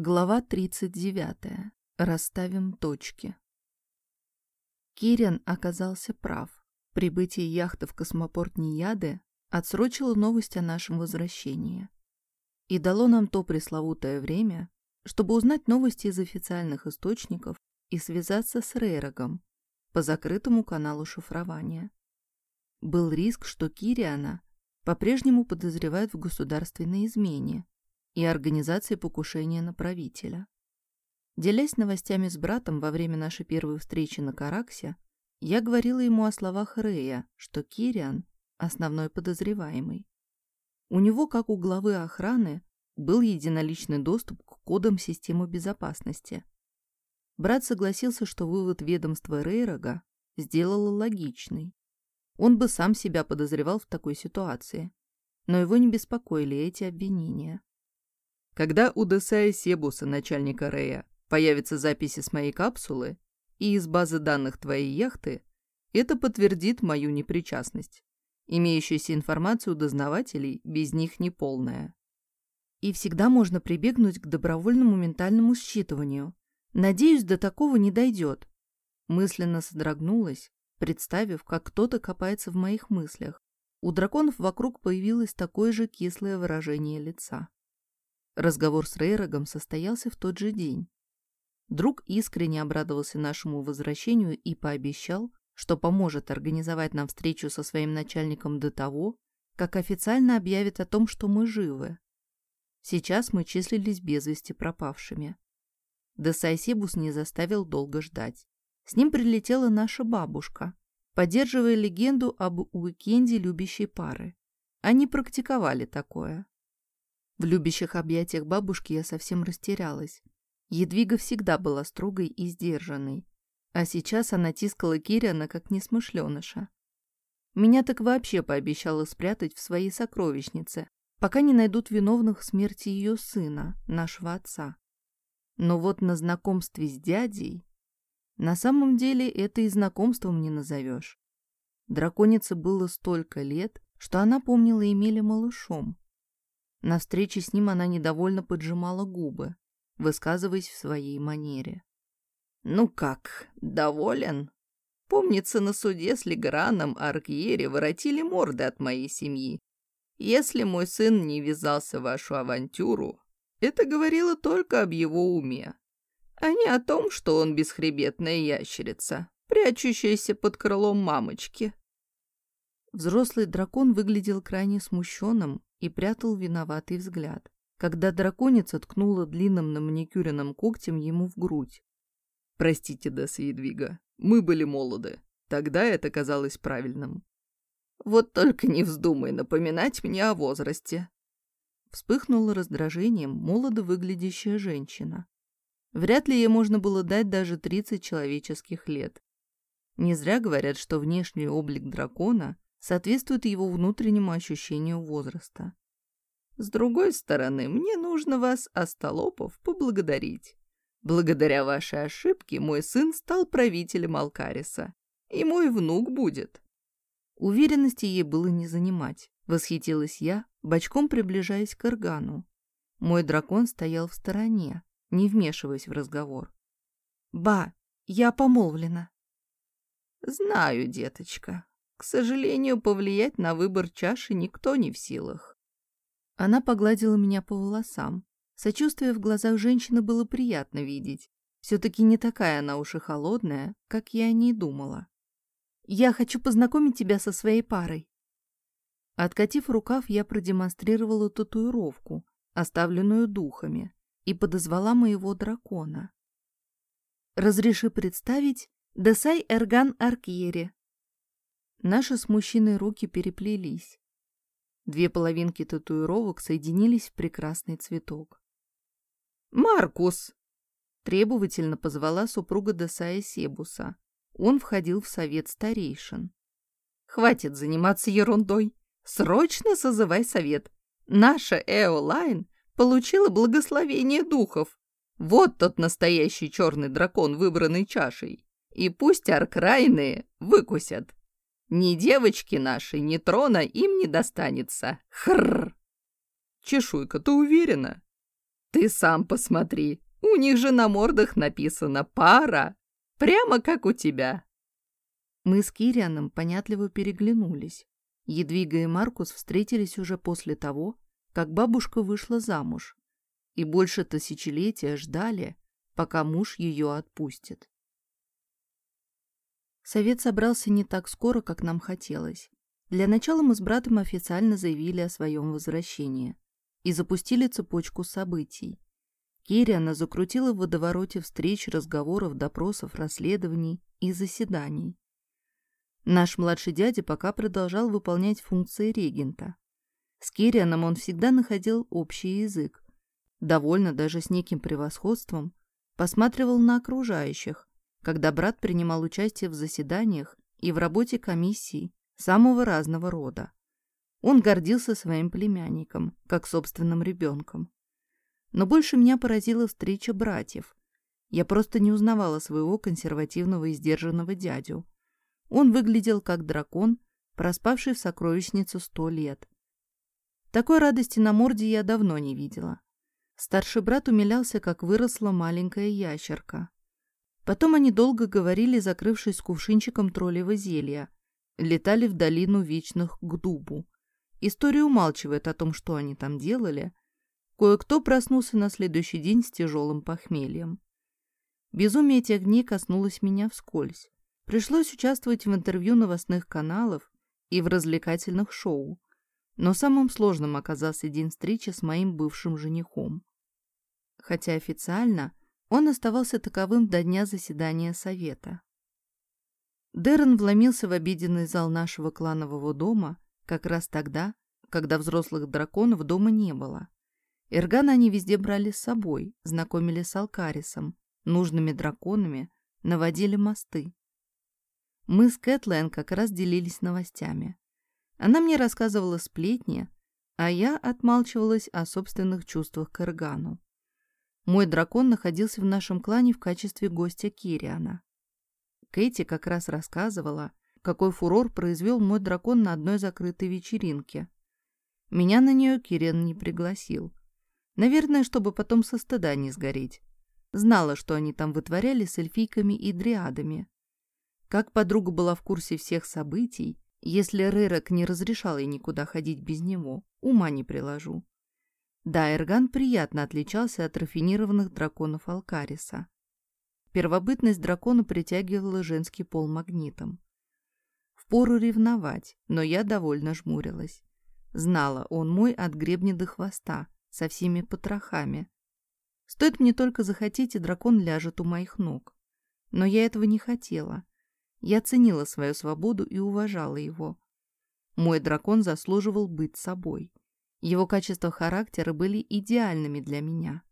Глава 39. Расставим точки. Кириан оказался прав. Прибытие яхты в космопорт Нияды отсрочило новость о нашем возвращении и дало нам то пресловутое время, чтобы узнать новости из официальных источников и связаться с Рейрогом по закрытому каналу шифрования. Был риск, что Кириана по-прежнему подозревают в государственной измене и организации покушения на правителя. Делясь новостями с братом во время нашей первой встречи на Караксе, я говорила ему о словах Рея, что Кириан – основной подозреваемый. У него, как у главы охраны, был единоличный доступ к кодам системы безопасности. Брат согласился, что вывод ведомства Рейрога сделал логичный. Он бы сам себя подозревал в такой ситуации, но его не беспокоили эти обвинения. Когда у Десая Себуса, начальника Рея, появятся записи с моей капсулы и из базы данных твоей яхты, это подтвердит мою непричастность. Имеющаяся информация у дознавателей без них неполная. И всегда можно прибегнуть к добровольному ментальному считыванию. Надеюсь, до такого не дойдет. Мысленно содрогнулась, представив, как кто-то копается в моих мыслях. У драконов вокруг появилось такое же кислое выражение лица. Разговор с Рейрогом состоялся в тот же день. Друг искренне обрадовался нашему возвращению и пообещал, что поможет организовать нам встречу со своим начальником до того, как официально объявит о том, что мы живы. Сейчас мы числились без вести пропавшими. Десайсибус не заставил долго ждать. С ним прилетела наша бабушка, поддерживая легенду об уикенде любящей пары. Они практиковали такое. В любящих объятиях бабушки я совсем растерялась. Едвига всегда была строгой и сдержанной, а сейчас она тискала Кириана как несмышленыша. Меня так вообще пообещала спрятать в своей сокровищнице, пока не найдут виновных в смерти ее сына, нашего отца. Но вот на знакомстве с дядей... На самом деле это и знакомством не назовешь. Драконице было столько лет, что она помнила Эмиля малышом, на встрече с ним она недовольно поджимала губы, высказываясь в своей манере. «Ну как, доволен? Помнится, на суде с Леграном Аркьере воротили морды от моей семьи. Если мой сын не ввязался в вашу авантюру, это говорило только об его уме, а не о том, что он бесхребетная ящерица, прячущаяся под крылом мамочки». Взрослый дракон выглядел крайне смущенным и прятал виноватый взгляд, когда драконица ткнула длинным на маникюренным когтем ему в грудь. «Простите, Десса Едвига, мы были молоды. Тогда это казалось правильным». «Вот только не вздумай напоминать мне о возрасте». Вспыхнула раздражением молодо выглядящая женщина. Вряд ли ей можно было дать даже 30 человеческих лет. Не зря говорят, что внешний облик дракона соответствует его внутреннему ощущению возраста. С другой стороны, мне нужно вас, Остолопов, поблагодарить. Благодаря вашей ошибке мой сын стал правителем Алкариса, и мой внук будет. Уверенности ей было не занимать. Восхитилась я, бочком приближаясь к Иргану. Мой дракон стоял в стороне, не вмешиваясь в разговор. «Ба, я помолвлена». «Знаю, деточка. К сожалению, повлиять на выбор чаши никто не в силах. Она погладила меня по волосам. Сочувствие в глазах женщины было приятно видеть. Все-таки не такая она уж и холодная, как я о ней думала. «Я хочу познакомить тебя со своей парой». Откатив рукав, я продемонстрировала татуировку, оставленную духами, и подозвала моего дракона. «Разреши представить Десай Эрган Аркьери, Наши с мужчиной руки переплелись. Две половинки татуировок соединились в прекрасный цветок. «Маркус!» — требовательно позвала супруга Десая Себуса. Он входил в совет старейшин. «Хватит заниматься ерундой. Срочно созывай совет. Наша Эолайн получила благословение духов. Вот тот настоящий черный дракон, выбранный чашей. И пусть аркрайные выкусят. Ни девочки нашей, ни трона им не достанется. Хрррр. Чешуйка, ты уверена? Ты сам посмотри, у них же на мордах написано «пара», прямо как у тебя. Мы с Кирианом понятливо переглянулись. Едвига и Маркус встретились уже после того, как бабушка вышла замуж, и больше тысячелетия ждали, пока муж ее отпустит. Совет собрался не так скоро, как нам хотелось. Для начала мы с братом официально заявили о своем возвращении и запустили цепочку событий. Кириана закрутила в водовороте встреч, разговоров, допросов, расследований и заседаний. Наш младший дядя пока продолжал выполнять функции регента. С Кирианом он всегда находил общий язык. Довольно даже с неким превосходством посматривал на окружающих, когда брат принимал участие в заседаниях и в работе комиссий самого разного рода. Он гордился своим племянником, как собственным ребенком. Но больше меня поразила встреча братьев. Я просто не узнавала своего консервативного и сдержанного дядю. Он выглядел как дракон, проспавший в сокровищницу сто лет. Такой радости на морде я давно не видела. Старший брат умилялся, как выросла маленькая ящерка. Потом они долго говорили, закрывшись кувшинчиком троллевого зелья. Летали в долину вечных к дубу. История умалчивает о том, что они там делали. Кое-кто проснулся на следующий день с тяжелым похмельем. Безумие тех дней коснулось меня вскользь. Пришлось участвовать в интервью новостных каналов и в развлекательных шоу. Но самым сложным оказался день встречи с моим бывшим женихом. Хотя официально он оставался таковым до дня заседания совета. Дэрон вломился в обеденный зал нашего кланового дома как раз тогда, когда взрослых драконов дома не было. Эргана они везде брали с собой, знакомили с Алкарисом, нужными драконами, наводили мосты. Мы с Кэтлайн как раз делились новостями. Она мне рассказывала сплетни, а я отмалчивалась о собственных чувствах к Эргану. Мой дракон находился в нашем клане в качестве гостя Кириана. Кэти как раз рассказывала, какой фурор произвел мой дракон на одной закрытой вечеринке. Меня на нее Кириан не пригласил. Наверное, чтобы потом со стыда не сгореть. Знала, что они там вытворяли с эльфийками и дриадами. Как подруга была в курсе всех событий, если Рерок не разрешал ей никуда ходить без него, ума не приложу. Да, Эрган приятно отличался от рафинированных драконов Алкариса. Первобытность дракона притягивала женский пол магнитом. Впору ревновать, но я довольно жмурилась. Знала, он мой от гребня до хвоста, со всеми потрохами. Стоит мне только захотеть, и дракон ляжет у моих ног. Но я этого не хотела. Я ценила свою свободу и уважала его. Мой дракон заслуживал быть собой. Его качества характера были идеальными для меня.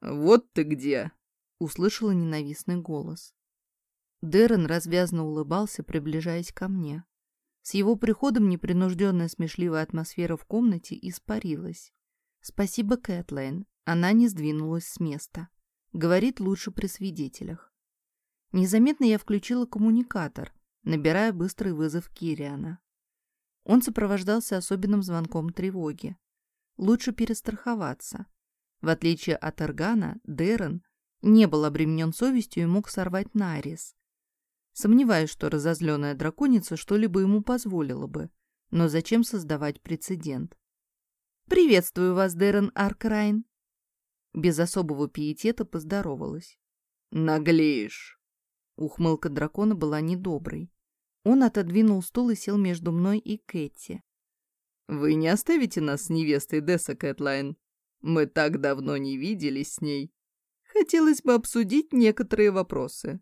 «Вот ты где!» — услышала ненавистный голос. Дэрон развязно улыбался, приближаясь ко мне. С его приходом непринужденная смешливая атмосфера в комнате испарилась. Спасибо, Кэтлайн. Она не сдвинулась с места. Говорит лучше при свидетелях. Незаметно я включила коммуникатор, набирая быстрый вызов Кириана. Он сопровождался особенным звонком тревоги. Лучше перестраховаться. В отличие от Эргана, Дэрон не был обременен совестью и мог сорвать Нарис. Сомневаюсь, что разозленная драконица что-либо ему позволила бы. Но зачем создавать прецедент? «Приветствую вас, Дэрон Аркрайн!» Без особого пиетета поздоровалась. «Наглеешь!» Ухмылка дракона была недоброй. Он отодвинул стул и сел между мной и Кэти. «Вы не оставите нас с невестой Десса, Кэтлайн? Мы так давно не виделись с ней. Хотелось бы обсудить некоторые вопросы».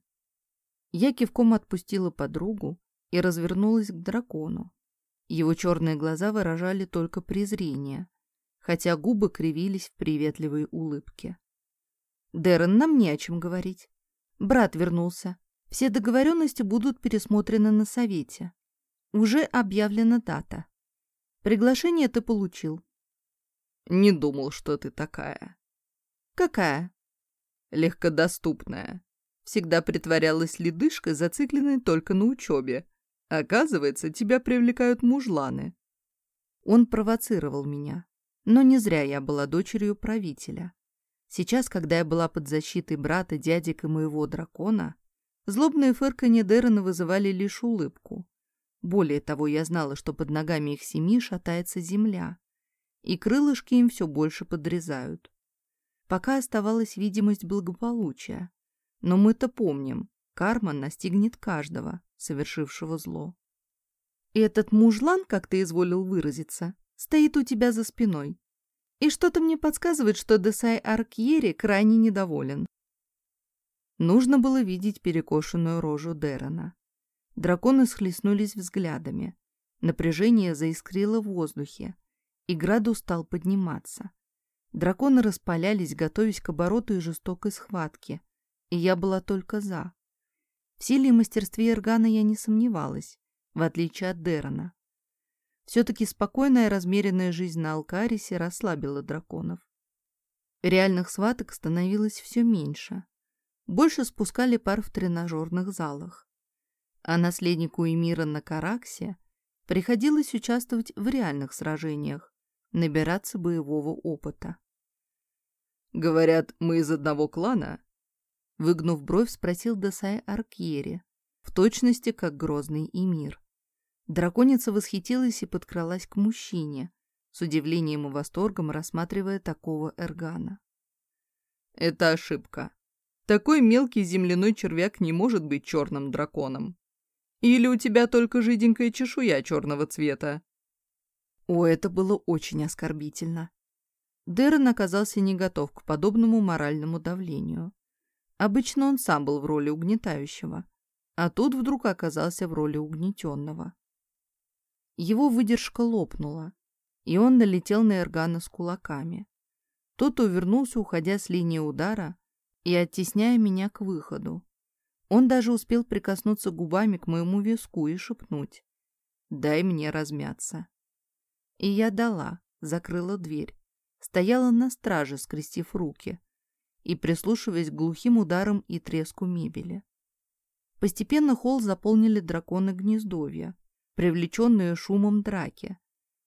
Я кивком отпустила подругу и развернулась к дракону. Его черные глаза выражали только презрение, хотя губы кривились в приветливой улыбке. «Дэрон, нам не о чем говорить. Брат вернулся. Все договоренности будут пересмотрены на совете. Уже объявлена дата. Приглашение ты получил. Не думал, что ты такая. Какая? Легкодоступная. Всегда притворялась ледышкой, зацикленной только на учебе. Оказывается, тебя привлекают мужланы. Он провоцировал меня. Но не зря я была дочерью правителя. Сейчас, когда я была под защитой брата, дядек и моего дракона, злобные фырканье Дерена вызывали лишь улыбку. Более того, я знала, что под ногами их семьи шатается земля, и крылышки им все больше подрезают. Пока оставалась видимость благополучия. Но мы-то помним, карма настигнет каждого, совершившего зло. И этот мужлан, как ты изволил выразиться, стоит у тебя за спиной. И что-то мне подсказывает, что Десай Аркьери крайне недоволен. Нужно было видеть перекошенную рожу Дерона. Драконы схлестнулись взглядами. Напряжение заискрило в воздухе, и градус стал подниматься. Драконы распалялись, готовясь к обороту и жестокой схватке, и я была только за. В силе и мастерстве Эргана я не сомневалась, в отличие от Дерона. Все-таки спокойная размеренная жизнь на Алкарисе расслабила драконов. Реальных схваток становилось все меньше. Больше спускали пар в тренажерных залах. А наследнику Эмира на Караксе приходилось участвовать в реальных сражениях, набираться боевого опыта. «Говорят, мы из одного клана?» Выгнув бровь, спросил Десай Аркьери, в точности как грозный Эмир. Драконица восхитилась и подкралась к мужчине, с удивлением и восторгом рассматривая такого эргана. «Это ошибка. Такой мелкий земляной червяк не может быть черным драконом. Или у тебя только жиденькая чешуя черного цвета?» О, это было очень оскорбительно. Дэрон оказался не готов к подобному моральному давлению. Обычно он сам был в роли угнетающего, а тут вдруг оказался в роли угнетенного. Его выдержка лопнула, и он налетел на Эргана с кулаками. Тот увернулся, уходя с линии удара и оттесняя меня к выходу. Он даже успел прикоснуться губами к моему виску и шепнуть «Дай мне размяться». И я дала, закрыла дверь, стояла на страже, скрестив руки и прислушиваясь к глухим ударам и треску мебели. Постепенно холл заполнили драконы гнездовья, привлеченные шумом драки.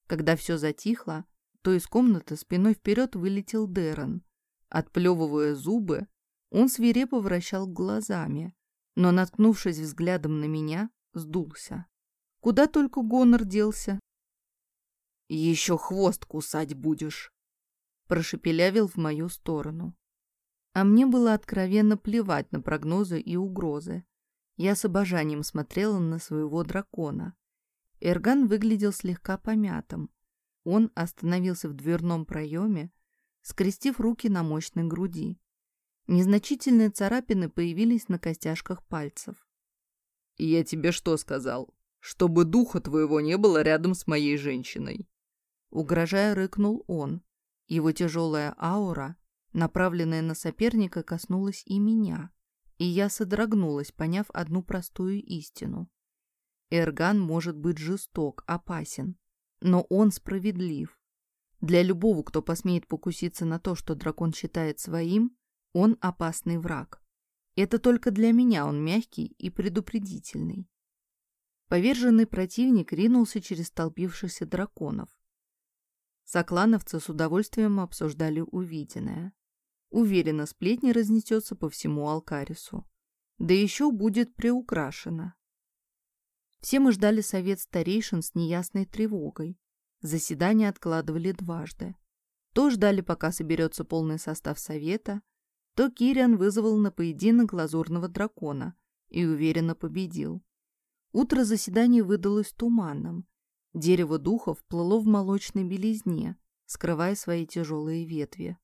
Когда все затихло, то из комнаты спиной вперед вылетел Дэрон. Отплевывая зубы, он свирепо вращал глазами, но, наткнувшись взглядом на меня, сдулся. Куда только Гонор делся. «Еще хвост кусать будешь!» прошепелявил в мою сторону. А мне было откровенно плевать на прогнозы и угрозы. Я с обожанием смотрела на своего дракона. Эрган выглядел слегка помятым. Он остановился в дверном проеме, скрестив руки на мощной груди. Незначительные царапины появились на костяшках пальцев. «Я тебе что сказал? Чтобы духа твоего не было рядом с моей женщиной!» Угрожая, рыкнул он. Его тяжелая аура, направленная на соперника, коснулась и меня, и я содрогнулась, поняв одну простую истину. Эрган может быть жесток, опасен, но он справедлив. Для любого, кто посмеет покуситься на то, что дракон считает своим, он опасный враг. Это только для меня он мягкий и предупредительный. Поверженный противник ринулся через толпившихся драконов. Соклановцы с удовольствием обсуждали увиденное. Уверенно, сплетни разнесется по всему Алкарису. Да еще будет приукрашено. Все мы ждали совет старейшин с неясной тревогой. Заседание откладывали дважды. То ждали, пока соберется полный состав совета, то Кириан вызвал на поединок лазурного дракона и уверенно победил. Утро заседания выдалось туманным. Дерево духов плыло в молочной белизне, скрывая свои тяжелые ветви.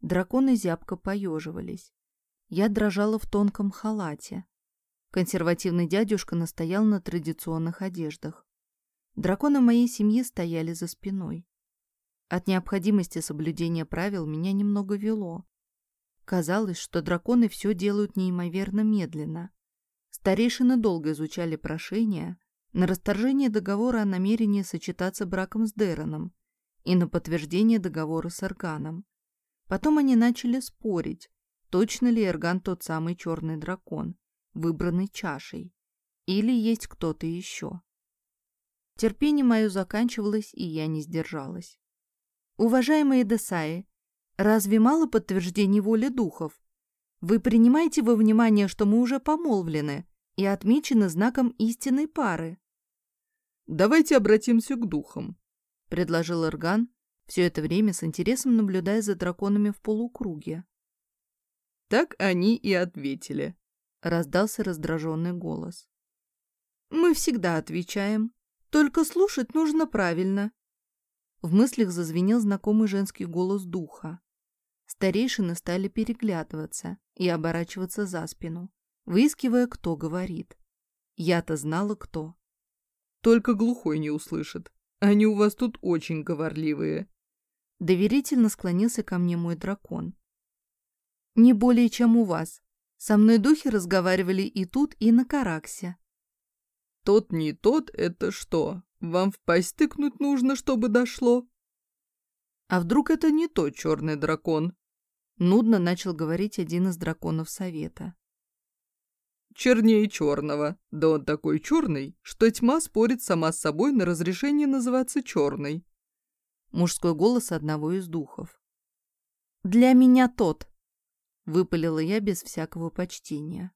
Драконы зябко поеживались. Я дрожала в тонком халате, Консервативный дядюшка настоял на традиционных одеждах. Драконы моей семьи стояли за спиной. От необходимости соблюдения правил меня немного вело. Казалось, что драконы все делают неимоверно медленно. Старейшины долго изучали прошение на расторжение договора о намерении сочетаться браком с Дероном и на подтверждение договора с Эрганом. Потом они начали спорить, точно ли Эрган тот самый черный дракон выбранный чашей. Или есть кто-то еще. Терпение мое заканчивалось, и я не сдержалась. Уважаемые Десаи, разве мало подтверждений воли духов? Вы принимаете во внимание, что мы уже помолвлены и отмечены знаком истинной пары? Давайте обратимся к духам, — предложил Ирган, все это время с интересом наблюдая за драконами в полукруге. Так они и ответили. Раздался раздраженный голос. Мы всегда отвечаем. Только слушать нужно правильно. В мыслях зазвенел знакомый женский голос духа. Старейшины стали переглядываться и оборачиваться за спину, выискивая, кто говорит. Я-то знала, кто. Только глухой не услышит. Они у вас тут очень говорливые. Доверительно склонился ко мне мой дракон. Не более, чем у вас. Со мной духи разговаривали и тут, и на Караксе. Тот не тот — это что? Вам в пасть тыкнуть нужно, чтобы дошло? А вдруг это не тот черный дракон? Нудно начал говорить один из драконов совета. Чернее черного. Да он такой черный, что тьма спорит сама с собой на разрешение называться черной. Мужской голос одного из духов. «Для меня тот», — выпалила я без всякого почтения.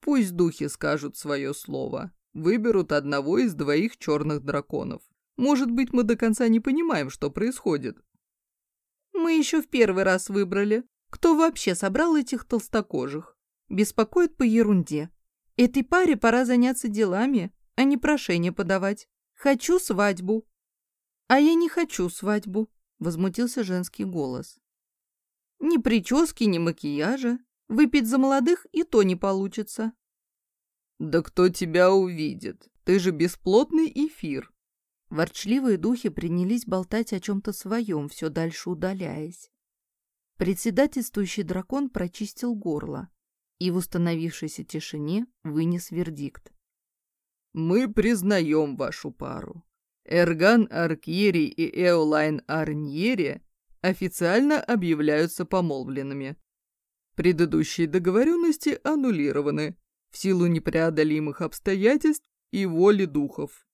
Пусть духи скажут свое слово. Выберут одного из двоих черных драконов. Может быть, мы до конца не понимаем, что происходит. Мы еще в первый раз выбрали. Кто вообще собрал этих толстокожих? Беспокоит по ерунде. Этой паре пора заняться делами, а не прошение подавать. Хочу свадьбу. А я не хочу свадьбу, возмутился женский голос. Ни прически, ни макияжа. Выпить за молодых и то не получится. Да кто тебя увидит? Ты же бесплотный эфир. Ворчливые духи принялись болтать о чем-то своем, все дальше удаляясь. Председательствующий дракон прочистил горло и в установившейся тишине вынес вердикт. «Мы признаем вашу пару. Эрган Аркьери и Эолайн Арньери официально объявляются помолвленными. Предыдущие договоренности аннулированы в силу непреодолимых обстоятельств и воли духов.